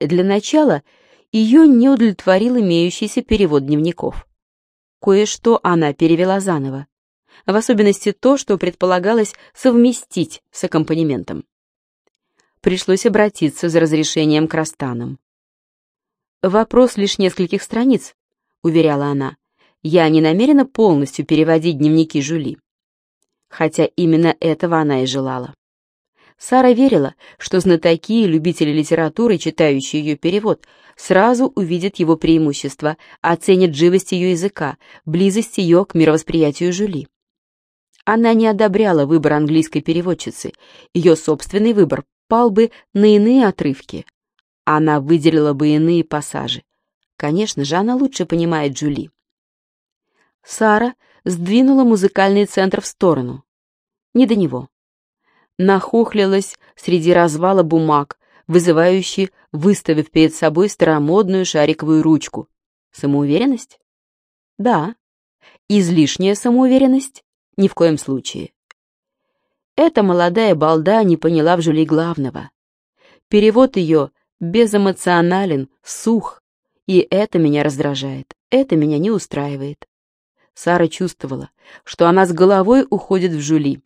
Для начала ее не удовлетворил имеющийся перевод дневников. Кое-что она перевела заново, в особенности то, что предполагалось совместить с аккомпанементом. Пришлось обратиться за разрешением к Растанам. «Вопрос лишь нескольких страниц», — уверяла она. «Я не намерена полностью переводить дневники Жули». Хотя именно этого она и желала. Сара верила, что знатоки и любители литературы, читающие ее перевод, сразу увидят его преимущества, оценят живость ее языка, близость ее к мировосприятию Жюли. Она не одобряла выбор английской переводчицы, ее собственный выбор пал бы на иные отрывки. Она выделила бы иные пассажи. Конечно же, она лучше понимает Джули. Сара сдвинула музыкальный центр в сторону. Не до него нахохлилась среди развала бумаг, вызывающий, выставив перед собой старомодную шариковую ручку. Самоуверенность? Да. Излишняя самоуверенность? Ни в коем случае. Эта молодая балда не поняла в Жюли главного. Перевод ее безэмоционален, сух, и это меня раздражает, это меня не устраивает. Сара чувствовала, что она с головой уходит в Жюли,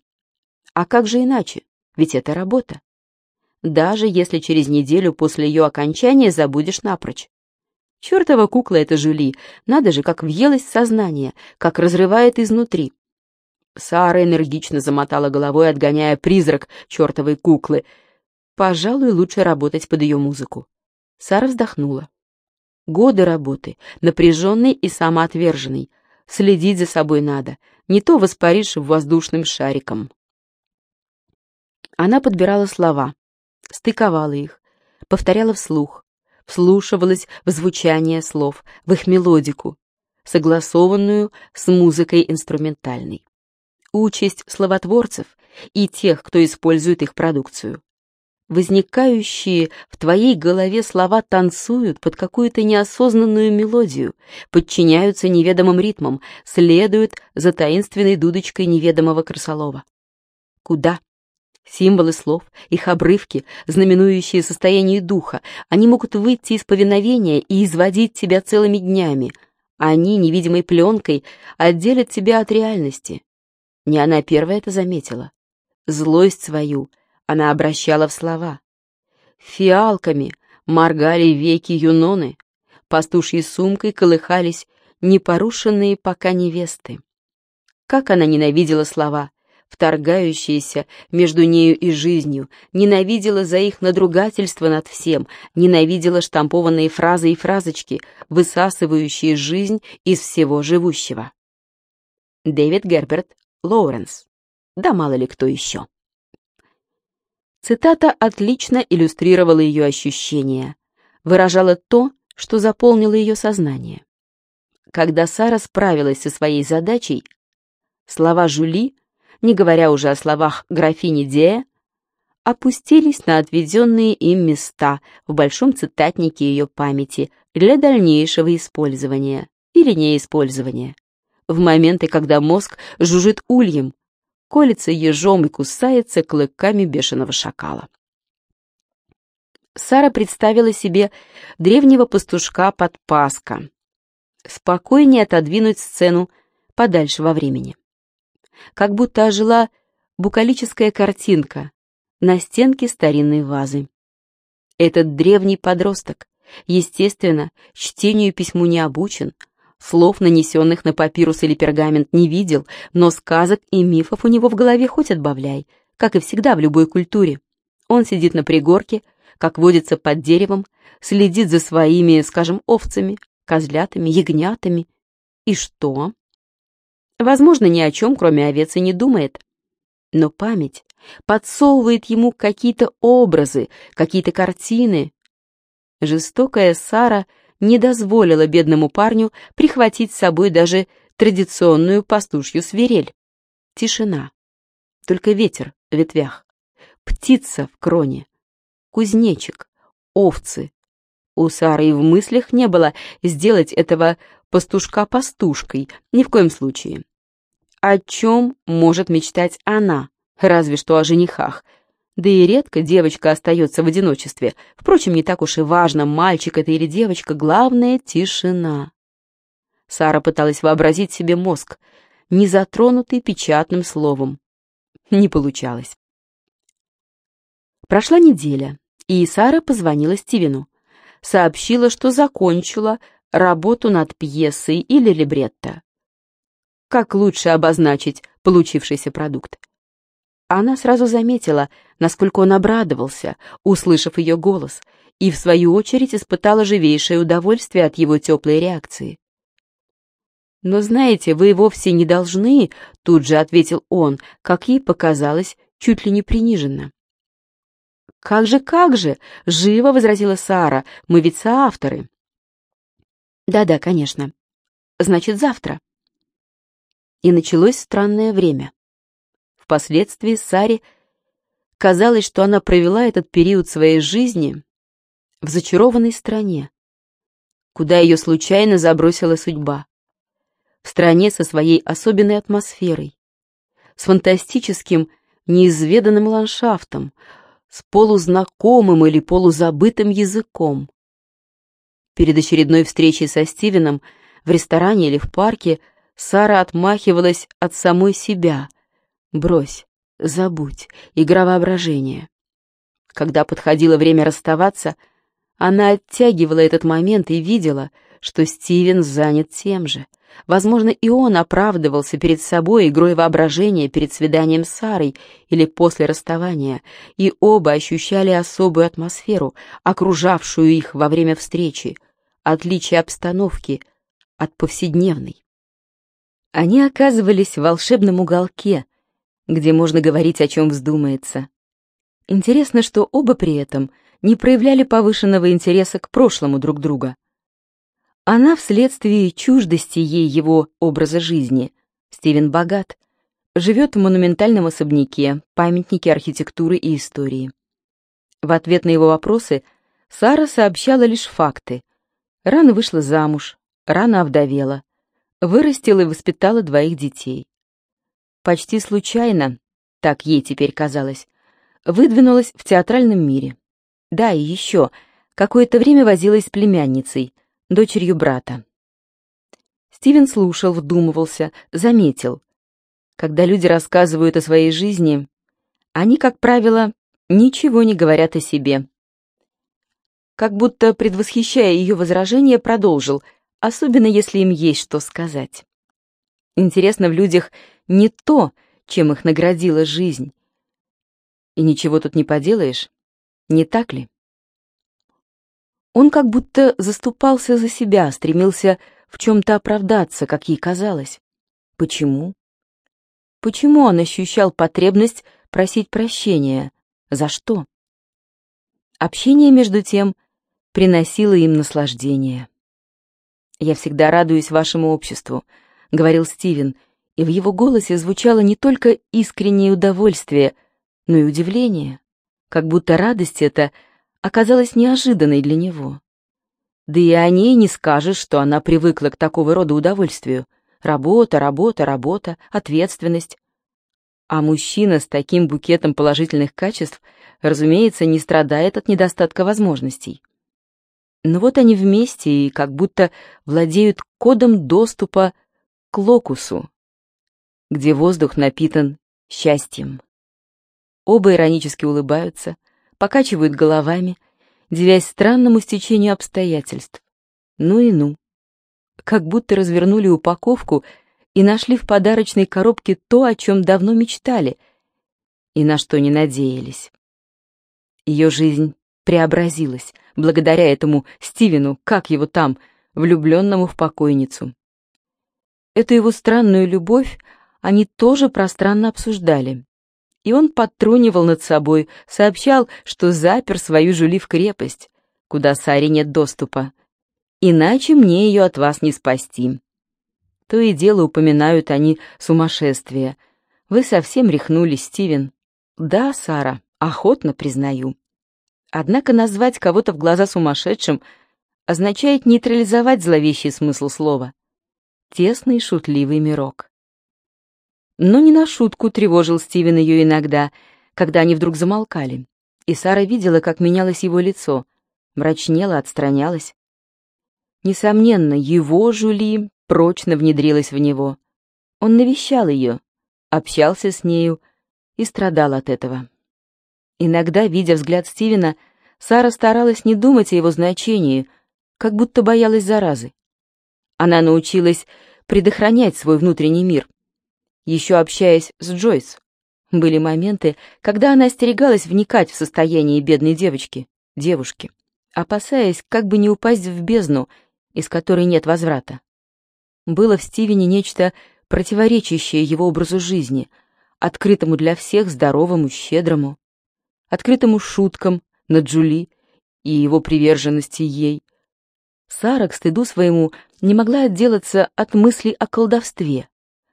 а как же иначе? Ведь это работа. Даже если через неделю после ее окончания забудешь напрочь. Чертова кукла эта Жюли, надо же, как въелось в сознание, как разрывает изнутри. Сара энергично замотала головой, отгоняя призрак чертовой куклы. Пожалуй, лучше работать под ее музыку. Сара вздохнула. Годы работы, напряженный и самоотверженный. Следить за собой надо, не то воспаришь воздушным шариком. Она подбирала слова, стыковала их, повторяла вслух, вслушивалась в звучание слов, в их мелодику, согласованную с музыкой инструментальной. Участь словотворцев и тех, кто использует их продукцию. Возникающие в твоей голове слова танцуют под какую-то неосознанную мелодию, подчиняются неведомым ритмам, следуют за таинственной дудочкой неведомого крысолова. Куда? Символы слов, их обрывки, знаменующие состояние духа, они могут выйти из повиновения и изводить тебя целыми днями. Они, невидимой пленкой, отделят тебя от реальности. Не она первая это заметила. Злость свою она обращала в слова. Фиалками моргали веки юноны, пастушьей сумкой колыхались непорушенные пока невесты. Как она ненавидела слова, вторгающаяся между нею и жизнью, ненавидела за их надругательство над всем, ненавидела штампованные фразы и фразочки, высасывающие жизнь из всего живущего. Дэвид Герберт Лоуренс. Да мало ли кто еще. Цитата отлично иллюстрировала ее ощущения, выражала то, что заполнило ее сознание. Когда Сара справилась со своей задачей, слова Жули не говоря уже о словах графини Де, опустились на отведенные им места в большом цитатнике ее памяти для дальнейшего использования или неиспользования. В моменты, когда мозг жужжит ульем, колется ежом и кусается клыками бешеного шакала. Сара представила себе древнего пастушка под Паска. Спокойнее отодвинуть сцену подальше во времени как будто ожила букалическая картинка на стенке старинной вазы. Этот древний подросток, естественно, чтению и письму не обучен, слов, нанесенных на папирус или пергамент, не видел, но сказок и мифов у него в голове хоть отбавляй, как и всегда в любой культуре. Он сидит на пригорке, как водится под деревом, следит за своими, скажем, овцами, козлятами, ягнятами. И что? Возможно, ни о чем, кроме овец, и не думает. Но память подсовывает ему какие-то образы, какие-то картины. Жестокая Сара не дозволила бедному парню прихватить с собой даже традиционную пастушью свирель. Тишина. Только ветер в ветвях. Птица в кроне. Кузнечик. Овцы. У Сары в мыслях не было сделать этого пастушка пастушкой, ни в коем случае. О чем может мечтать она, разве что о женихах. Да и редко девочка остается в одиночестве. Впрочем, не так уж и важно, мальчик это или девочка, главное — тишина. Сара пыталась вообразить себе мозг, не затронутый печатным словом. Не получалось. Прошла неделя, и Сара позвонила Стивену. Сообщила, что закончила работу над пьесой или либретто. Как лучше обозначить получившийся продукт? Она сразу заметила, насколько он обрадовался, услышав ее голос, и, в свою очередь, испытала живейшее удовольствие от его теплой реакции. «Но знаете, вы вовсе не должны», — тут же ответил он, как ей показалось, чуть ли не приниженно. «Как же, как же!» — живо возразила Сара. «Мы ведь соавторы». «Да-да, конечно. Значит, завтра». И началось странное время. Впоследствии Саре казалось, что она провела этот период своей жизни в зачарованной стране, куда ее случайно забросила судьба. В стране со своей особенной атмосферой, с фантастическим, неизведанным ландшафтом, с полузнакомым или полузабытым языком. Перед очередной встречей со Стивеном в ресторане или в парке Сара отмахивалась от самой себя. «Брось, забудь, игра воображения». Когда подходило время расставаться, она оттягивала этот момент и видела, что Стивен занят тем же — Возможно, и он оправдывался перед собой игрой воображения перед свиданием с Сарой или после расставания, и оба ощущали особую атмосферу, окружавшую их во время встречи, отличие обстановки от повседневной. Они оказывались в волшебном уголке, где можно говорить, о чем вздумается. Интересно, что оба при этом не проявляли повышенного интереса к прошлому друг друга — она вследствие чуждости ей его образа жизни. Стивен богат. Живет в монументальном особняке, памятнике архитектуры и истории. В ответ на его вопросы Сара сообщала лишь факты. Рано вышла замуж, рано овдовела, вырастила и воспитала двоих детей. Почти случайно, так ей теперь казалось, выдвинулась в театральном мире. Да, и еще, какое-то время возилась с племянницей — дочерью брата. Стивен слушал, вдумывался, заметил. Когда люди рассказывают о своей жизни, они, как правило, ничего не говорят о себе. Как будто, предвосхищая ее возражение, продолжил, особенно если им есть что сказать. Интересно в людях не то, чем их наградила жизнь. И ничего тут не поделаешь, не так ли? Он как будто заступался за себя, стремился в чем-то оправдаться, как ей казалось. Почему? Почему он ощущал потребность просить прощения? За что? Общение, между тем, приносило им наслаждение. «Я всегда радуюсь вашему обществу», — говорил Стивен, и в его голосе звучало не только искреннее удовольствие, но и удивление, как будто радость эта — оказалась неожиданной для него. Да и о ней не скажешь, что она привыкла к такого рода удовольствию. Работа, работа, работа, ответственность. А мужчина с таким букетом положительных качеств, разумеется, не страдает от недостатка возможностей. Но вот они вместе и как будто владеют кодом доступа к локусу, где воздух напитан счастьем. Оба иронически улыбаются, покачивают головами, девясь странному стечению обстоятельств. Ну и ну. Как будто развернули упаковку и нашли в подарочной коробке то, о чем давно мечтали и на что не надеялись. Ее жизнь преобразилась благодаря этому Стивену, как его там, влюбленному в покойницу. Эту его странную любовь они тоже пространно обсуждали и он подтрунивал над собой, сообщал, что запер свою жули в крепость, куда Саре нет доступа. Иначе мне ее от вас не спасти. То и дело упоминают они сумасшествие. Вы совсем рехнулись, Стивен. Да, Сара, охотно признаю. Однако назвать кого-то в глаза сумасшедшим означает нейтрализовать зловещий смысл слова. Тесный шутливый мирок. Но не на шутку тревожил Стивен ее иногда, когда они вдруг замолкали, и Сара видела, как менялось его лицо, мрачнело, отстранялось. Несомненно, его Жули прочно внедрилась в него. Он навещал ее, общался с нею и страдал от этого. Иногда, видя взгляд Стивена, Сара старалась не думать о его значении, как будто боялась заразы. Она научилась предохранять свой внутренний мир. Еще общаясь с Джойс, были моменты, когда она остерегалась вникать в состояние бедной девочки, девушки, опасаясь как бы не упасть в бездну, из которой нет возврата. Было в Стивене нечто противоречащее его образу жизни, открытому для всех, здоровому, щедрому, открытому шуткам над Джули и его приверженности ей. Сара, к стыду своему, не могла отделаться от мыслей о колдовстве,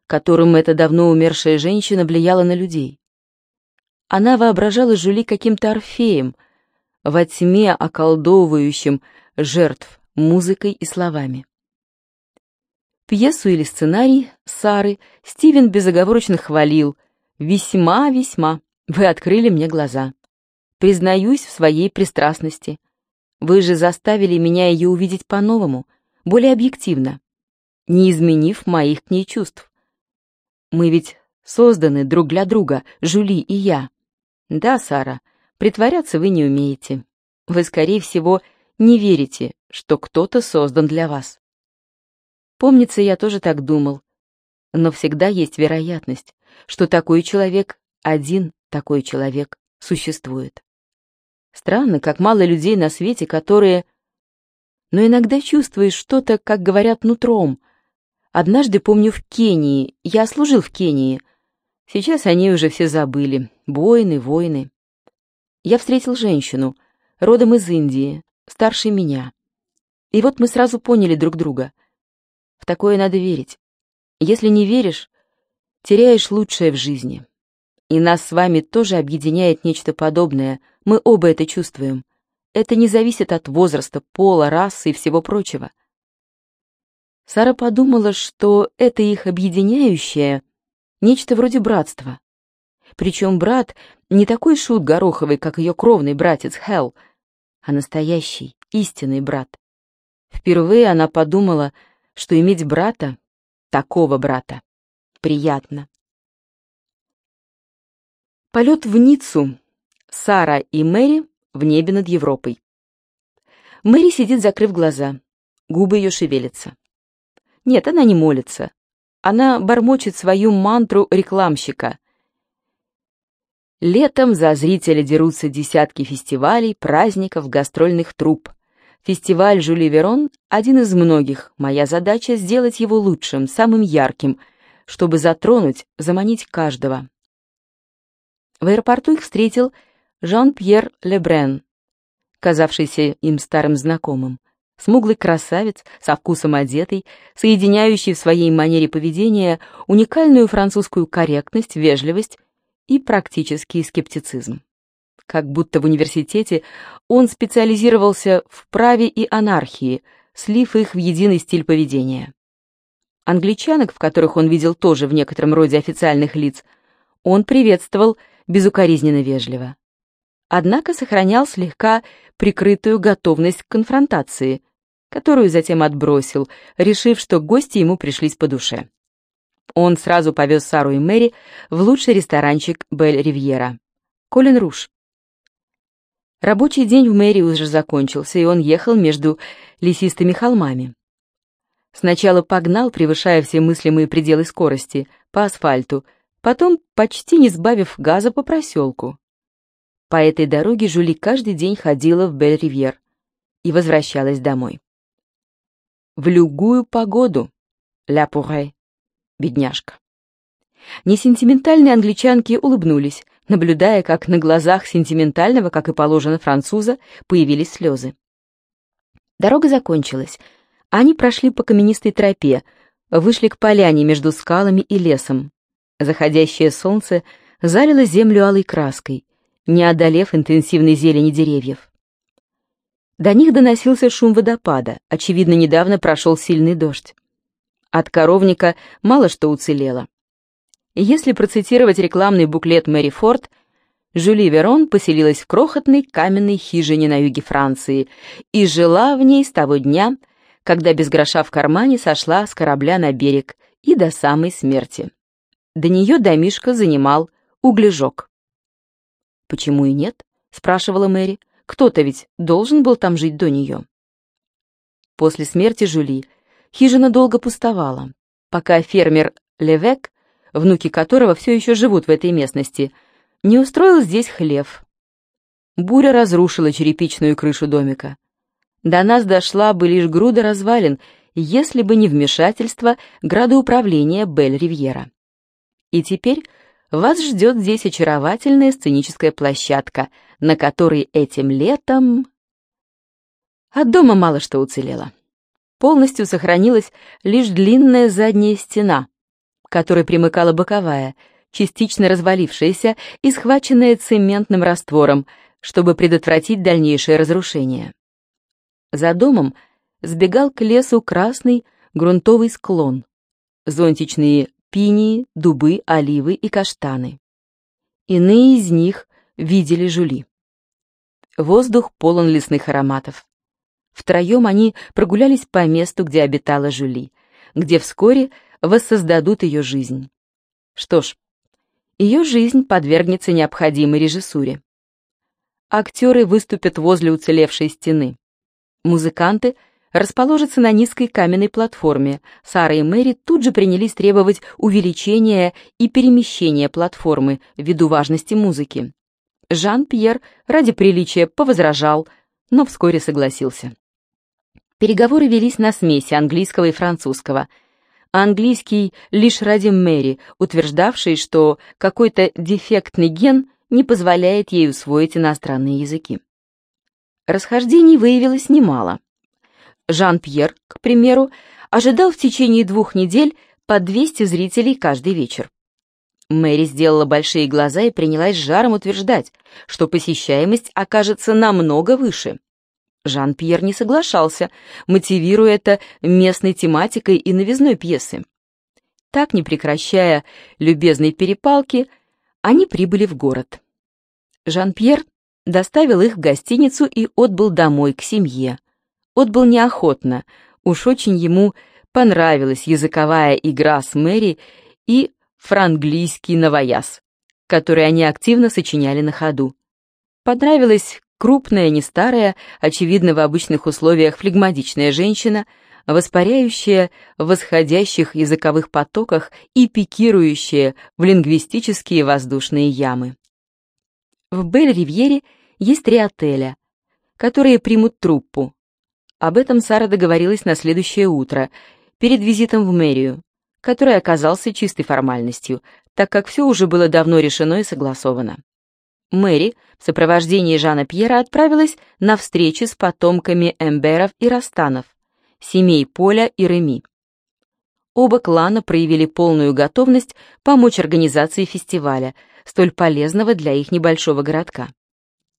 которым эта давно умершая женщина влияла на людей. Она воображала Жули каким-то орфеем, во тьме околдовывающим жертв музыкой и словами. Пьесу или сценарий Сары Стивен безоговорочно хвалил. «Весьма-весьма. Вы открыли мне глаза. Признаюсь в своей пристрастности. Вы же заставили меня ее увидеть по-новому, более объективно, не изменив моих к ней чувств. Мы ведь созданы друг для друга, Жули и я. Да, Сара, притворяться вы не умеете. Вы, скорее всего, не верите, что кто-то создан для вас. Помнится, я тоже так думал. Но всегда есть вероятность, что такой человек, один такой человек, существует. Странно, как мало людей на свете, которые... Но иногда чувствуешь что-то, как говорят, нутром — Однажды, помню, в Кении, я служил в Кении. Сейчас они уже все забыли. Войны, войны. Я встретил женщину, родом из Индии, старше меня. И вот мы сразу поняли друг друга. В такое надо верить. Если не веришь, теряешь лучшее в жизни. И нас с вами тоже объединяет нечто подобное. Мы оба это чувствуем. Это не зависит от возраста, пола, расы и всего прочего. Сара подумала, что это их объединяющее нечто вроде братства. Причем брат не такой шут гороховый, как ее кровный братец Хелл, а настоящий, истинный брат. Впервые она подумала, что иметь брата, такого брата, приятно. Полет в Ниццу. Сара и Мэри в небе над Европой. Мэри сидит, закрыв глаза. Губы ее шевелятся. Нет, она не молится. Она бормочет свою мантру рекламщика. Летом за зрителя дерутся десятки фестивалей, праздников, гастрольных труп. Фестиваль Жюли Верон — один из многих. Моя задача — сделать его лучшим, самым ярким, чтобы затронуть, заманить каждого. В аэропорту их встретил Жан-Пьер Лебрен, казавшийся им старым знакомым. Смуглый красавец, со вкусом одетый, соединяющий в своей манере поведения уникальную французскую корректность, вежливость и практический скептицизм. Как будто в университете он специализировался в праве и анархии, слив их в единый стиль поведения. Англичанок, в которых он видел тоже в некотором роде официальных лиц, он приветствовал безукоризненно вежливо. Однако сохранял слегка прикрытую готовность к конфронтации, которую затем отбросил, решив, что гости ему пришлись по душе. Он сразу повез Сару и Мэри в лучший ресторанчик Бель Ривьера. Колин Руш. Рабочий день в Мэри уже закончился, и он ехал между лесистыми холмами. Сначала погнал, превышая все мыслимые пределы скорости, по асфальту, потом, почти не сбавив газа, по проселку. По этой дороге Жули каждый день ходила в Бель-Ривьер и возвращалась домой. В любую погоду, ля пуре, бедняжка. Несентиментальные англичанки улыбнулись, наблюдая, как на глазах сентиментального, как и положено француза, появились слезы. Дорога закончилась. Они прошли по каменистой тропе, вышли к поляне между скалами и лесом. Заходящее солнце залило землю алой краской, не одолев интенсивной зелени деревьев. До них доносился шум водопада, очевидно, недавно прошел сильный дождь. От коровника мало что уцелело. Если процитировать рекламный буклет Мэри Форд, Жюли Верон поселилась в крохотной каменной хижине на юге Франции и жила в ней с того дня, когда без гроша в кармане сошла с корабля на берег и до самой смерти. До нее домишко занимал углежок. «Почему и нет?» — спрашивала Мэри. «Кто-то ведь должен был там жить до нее». После смерти Жюли хижина долго пустовала, пока фермер Левек, внуки которого все еще живут в этой местности, — не устроил здесь хлев. Буря разрушила черепичную крышу домика. До нас дошла бы лишь груда развалин, если бы не вмешательство градоуправления Бель-Ривьера. И теперь вас ждет здесь очаровательная сценическая площадка, на которой этим летом... От дома мало что уцелело. Полностью сохранилась лишь длинная задняя стена, к которой примыкала боковая — частично развалившаяся и схваченная цементным раствором, чтобы предотвратить дальнейшее разрушение. За домом сбегал к лесу красный грунтовый склон, зонтичные пинии, дубы, оливы и каштаны. Иные из них видели жули. Воздух полон лесных ароматов. Втроем они прогулялись по месту, где обитала Жули, где вскоре воссоздадут ее жизнь. Что ж, ее жизнь подвергнется необходимой режиссуре. Актеры выступят возле уцелевшей стены. Музыканты расположатся на низкой каменной платформе. Сара и Мэри тут же принялись требовать увеличения и перемещения платформы ввиду важности музыки. Жан-Пьер ради приличия повозражал, но вскоре согласился. Переговоры велись на смеси английского и французского – английский лишь ради Мэри, утверждавшей, что какой-то дефектный ген не позволяет ей усвоить иностранные языки. Расхождений выявилось немало. Жан-Пьер, к примеру, ожидал в течение двух недель по 200 зрителей каждый вечер. Мэри сделала большие глаза и принялась жаром утверждать, что посещаемость окажется намного выше. Жан-Пьер не соглашался, мотивируя это местной тематикой и новизной пьесы. Так, не прекращая любезной перепалки, они прибыли в город. Жан-Пьер доставил их в гостиницу и отбыл домой, к семье. Отбыл неохотно, уж очень ему понравилась языковая игра с Мэри и франглийский новояз, который они активно сочиняли на ходу. Понравилось Крупная, не старая, очевидно в обычных условиях флегматичная женщина, воспаряющая в восходящих языковых потоках и пикирующая в лингвистические воздушные ямы. В Бель-Ривьере есть три отеля, которые примут труппу. Об этом Сара договорилась на следующее утро, перед визитом в мэрию, который оказался чистой формальностью, так как все уже было давно решено и согласовано. Мэри в сопровождении Жана Пьера отправилась на встречи с потомками Эмберов и Растанов, семей Поля и Реми. Оба клана проявили полную готовность помочь организации фестиваля, столь полезного для их небольшого городка.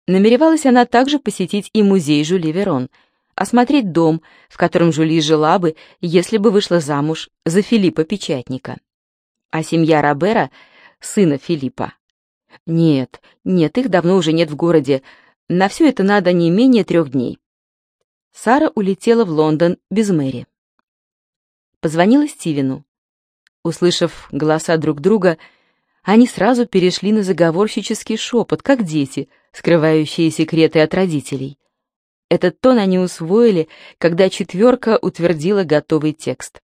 Намеревалась она также посетить и музей Жюли Верон, осмотреть дом, в котором Жюли жила бы, если бы вышла замуж за Филиппа Печатника. А семья Робера, сына Филиппа, нет, нет, их давно уже нет в городе. На все это надо не менее трех дней. Сара улетела в Лондон без Мэри. Позвонила Стивену. Услышав голоса друг друга, они сразу перешли на заговорщический шепот, как дети, скрывающие секреты от родителей. Этот тон они усвоили, когда четверка утвердила готовый текст.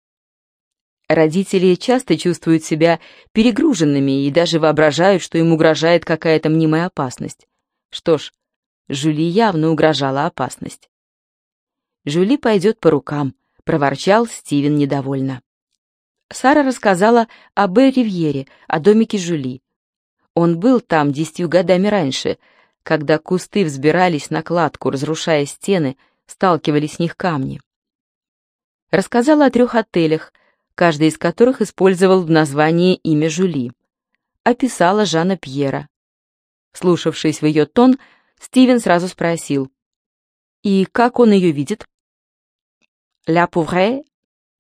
Родители часто чувствуют себя перегруженными и даже воображают, что им угрожает какая-то мнимая опасность. Что ж, Жюли явно угрожала опасность. «Жюли пойдет по рукам», — проворчал Стивен недовольно. Сара рассказала об Ривьере, о домике Жюли. Он был там десятью годами раньше, когда кусты взбирались на кладку, разрушая стены, сталкивали с них камни. Рассказала о трех отелях, каждый из которых использовал в названии имя Жули. Описала Жана Пьера. Слушавшись в ее тон, Стивен сразу спросил. «И как он ее видит?» «Ля пувре,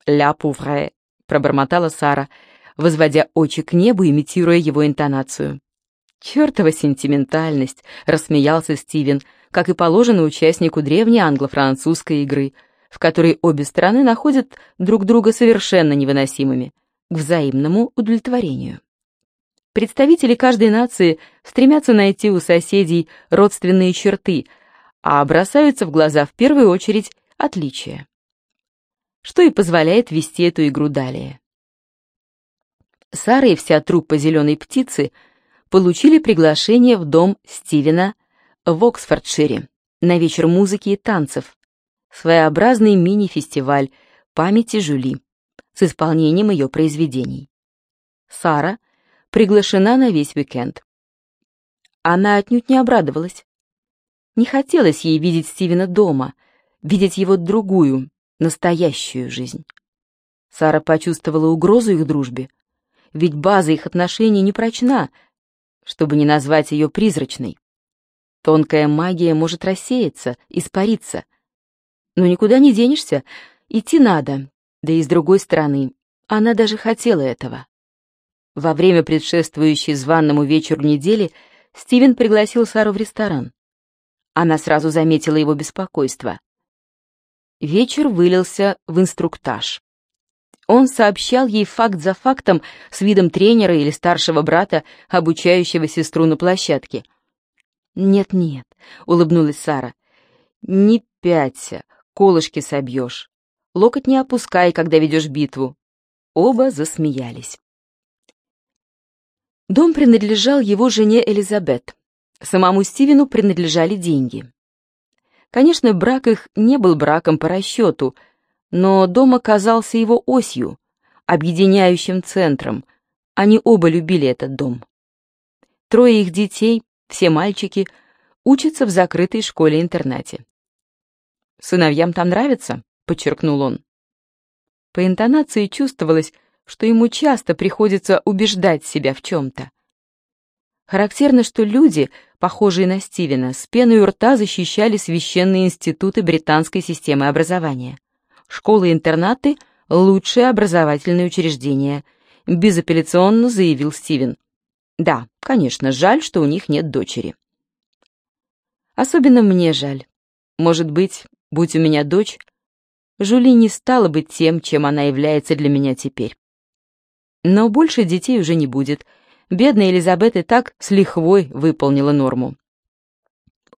ля пувре», — пробормотала Сара, возводя очи к небу, имитируя его интонацию. «Чертова сентиментальность!» — рассмеялся Стивен, как и положено участнику древней англо-французской игры, в которой обе стороны находят друг друга совершенно невыносимыми, к взаимному удовлетворению. Представители каждой нации стремятся найти у соседей родственные черты, а бросаются в глаза в первую очередь отличия. Что и позволяет вести эту игру далее. Сара и вся труппа «Зеленой птицы» получили приглашение в дом Стивена в Оксфордшире на вечер музыки и танцев, своеобразный мини-фестиваль памяти Жюли с исполнением ее произведений. Сара приглашена на весь уикенд. Она отнюдь не обрадовалась. Не хотелось ей видеть Стивена дома, видеть его другую, настоящую жизнь. Сара почувствовала угрозу их дружбе, ведь база их отношений не прочна, чтобы не назвать ее призрачной. Тонкая магия может рассеяться, испариться. Но никуда не денешься, идти надо, да и с другой стороны, она даже хотела этого. Во время предшествующей званному вечеру недели Стивен пригласил Сару в ресторан. Она сразу заметила его беспокойство. Вечер вылился в инструктаж. Он сообщал ей факт за фактом с видом тренера или старшего брата, обучающего сестру на площадке. «Нет-нет», — улыбнулась Сара, — «не пяться, колышки собьешь. Локоть не опускай, когда ведешь битву». Оба засмеялись. Дом принадлежал его жене Элизабет. Самому Стивену принадлежали деньги. Конечно, брак их не был браком по расчету — но дом оказался его осью, объединяющим центром. Они оба любили этот дом. Трое их детей, все мальчики, учатся в закрытой школе-интернате. «Сыновьям там нравится?» — подчеркнул он. По интонации чувствовалось, что ему часто приходится убеждать себя в чем-то. Характерно, что люди, похожие на Стивена, с пеной у рта защищали священные институты британской системы образования. Школы-интернаты — лучшие образовательные учреждения, безапелляционно заявил Стивен. Да, конечно, жаль, что у них нет дочери. Особенно мне жаль. Может быть, будь у меня дочь, Жули не стала бы тем, чем она является для меня теперь. Но больше детей уже не будет. Бедная Элизабет и так с лихвой выполнила норму.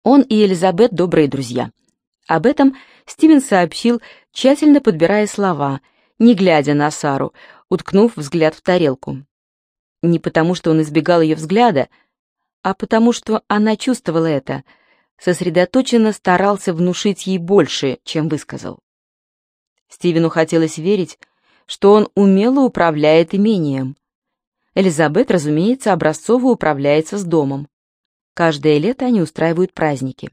Он и Элизабет добрые друзья. Об этом Стивен сообщил, тщательно подбирая слова, не глядя на Сару, уткнув взгляд в тарелку. Не потому, что он избегал ее взгляда, а потому, что она чувствовала это, сосредоточенно старался внушить ей больше, чем высказал. Стивену хотелось верить, что он умело управляет имением. Элизабет, разумеется, образцово управляется с домом. Каждое лето они устраивают праздники.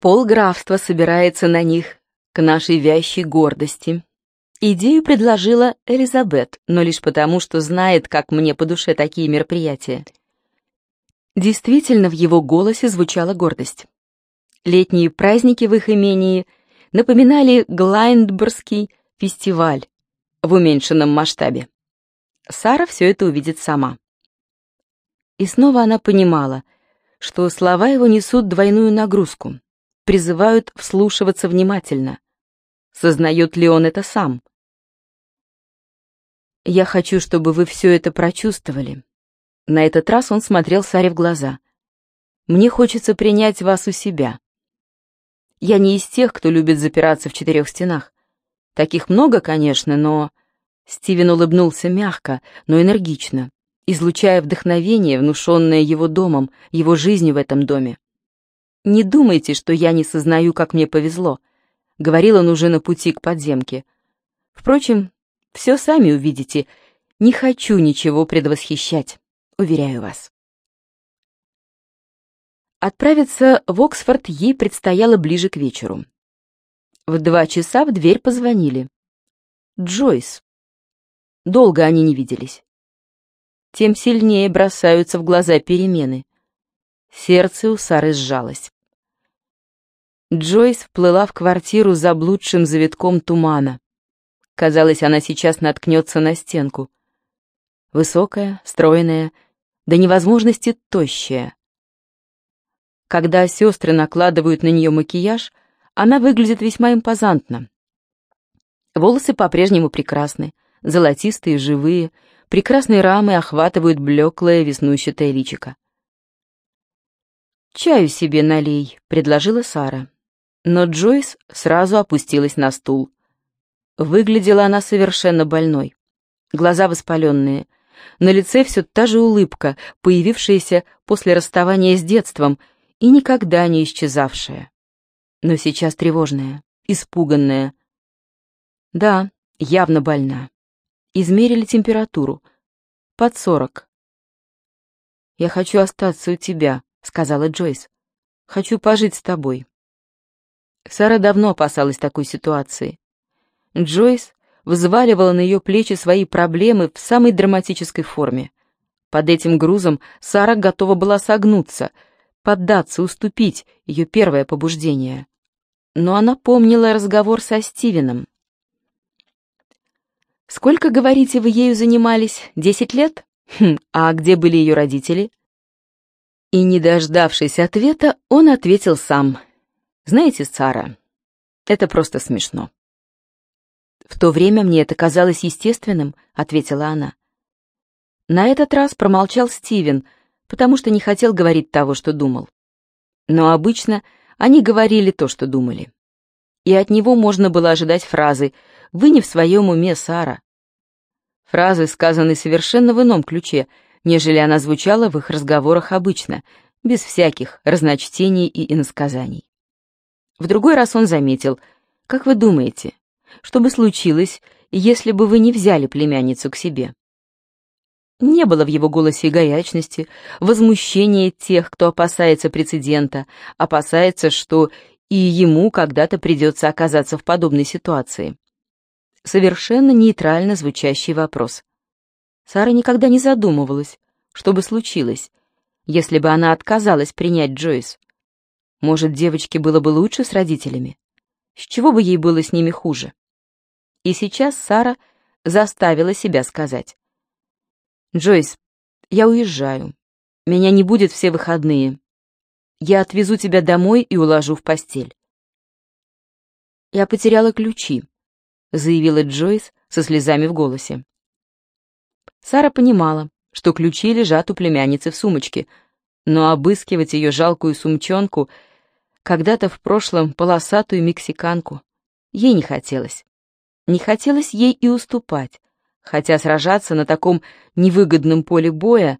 Пол графства собирается на них, к нашей вящей гордости. Идею предложила Элизабет, но лишь потому, что знает, как мне по душе такие мероприятия. Действительно, в его голосе звучала гордость. Летние праздники в их имении напоминали Глайндборгский фестиваль в уменьшенном масштабе. Сара все это увидит сама. И снова она понимала, что слова его несут двойную нагрузку призывают вслушиваться внимательно. Сознает ли он это сам? «Я хочу, чтобы вы все это прочувствовали». На этот раз он смотрел Саре в глаза. «Мне хочется принять вас у себя. Я не из тех, кто любит запираться в четырех стенах. Таких много, конечно, но...» Стивен улыбнулся мягко, но энергично, излучая вдохновение, внушенное его домом, его жизнью в этом доме. «Не думайте, что я не сознаю, как мне повезло», — говорил он уже на пути к подземке. «Впрочем, все сами увидите. Не хочу ничего предвосхищать, уверяю вас». Отправиться в Оксфорд ей предстояло ближе к вечеру. В два часа в дверь позвонили. Джойс. Долго они не виделись. Тем сильнее бросаются в глаза перемены. Сердце у Сары сжалось. Джойс вплыла в квартиру заблудшим завитком тумана. Казалось, она сейчас наткнется на стенку. Высокая, стройная, до невозможности тощая. Когда сестры накладывают на нее макияж, она выглядит весьма импозантно. Волосы по-прежнему прекрасны, золотистые, живые, прекрасные рамы охватывают блеклое веснущатое личико. «Чаю себе налей», — предложила Сара. Но Джойс сразу опустилась на стул. Выглядела она совершенно больной. Глаза воспаленные. На лице все та же улыбка, появившаяся после расставания с детством — и никогда не исчезавшая. Но сейчас тревожная, испуганная. Да, явно больна. Измерили температуру. Под сорок. «Я хочу остаться у тебя», — сказала Джойс. «Хочу пожить с тобой». Сара давно опасалась такой ситуации. Джойс взваливала на ее плечи свои проблемы в самой драматической форме. Под этим грузом Сара готова была согнуться — поддаться, уступить, ее первое побуждение. Но она помнила разговор со Стивеном. «Сколько, говорите, вы ею занимались? Десять лет? Хм, а где были ее родители?» И, не дождавшись ответа, он ответил сам. «Знаете, Сара, это просто смешно». «В то время мне это казалось естественным», — ответила она. На этот раз промолчал Стивен — потому что не хотел говорить того, что думал. Но обычно они говорили то, что думали. И от него можно было ожидать фразы «Вы не в своем уме, Сара». Фразы, сказанные совершенно в ином ключе, нежели она звучала в их разговорах обычно, без всяких разночтений и иносказаний. В другой раз он заметил, «Как вы думаете, что бы случилось, если бы вы не взяли племянницу к себе?» Не было в его голосе горячности, возмущения тех, кто опасается прецедента, опасается, что и ему когда-то придется оказаться в подобной ситуации. Совершенно нейтрально звучащий вопрос. Сара никогда не задумывалась, что бы случилось, если бы она отказалась принять Джойс. Может, девочке было бы лучше с родителями? С чего бы ей было с ними хуже? И сейчас Сара заставила себя сказать. «Джойс, я уезжаю. Меня не будет все выходные. Я отвезу тебя домой и уложу в постель». «Я потеряла ключи», — заявила Джойс со слезами в голосе. Сара понимала, что ключи лежат у племянницы в сумочке, но обыскивать ее жалкую сумчонку, когда-то в прошлом полосатую мексиканку, ей не хотелось. Не хотелось ей и уступать хотя сражаться на таком невыгодном поле боя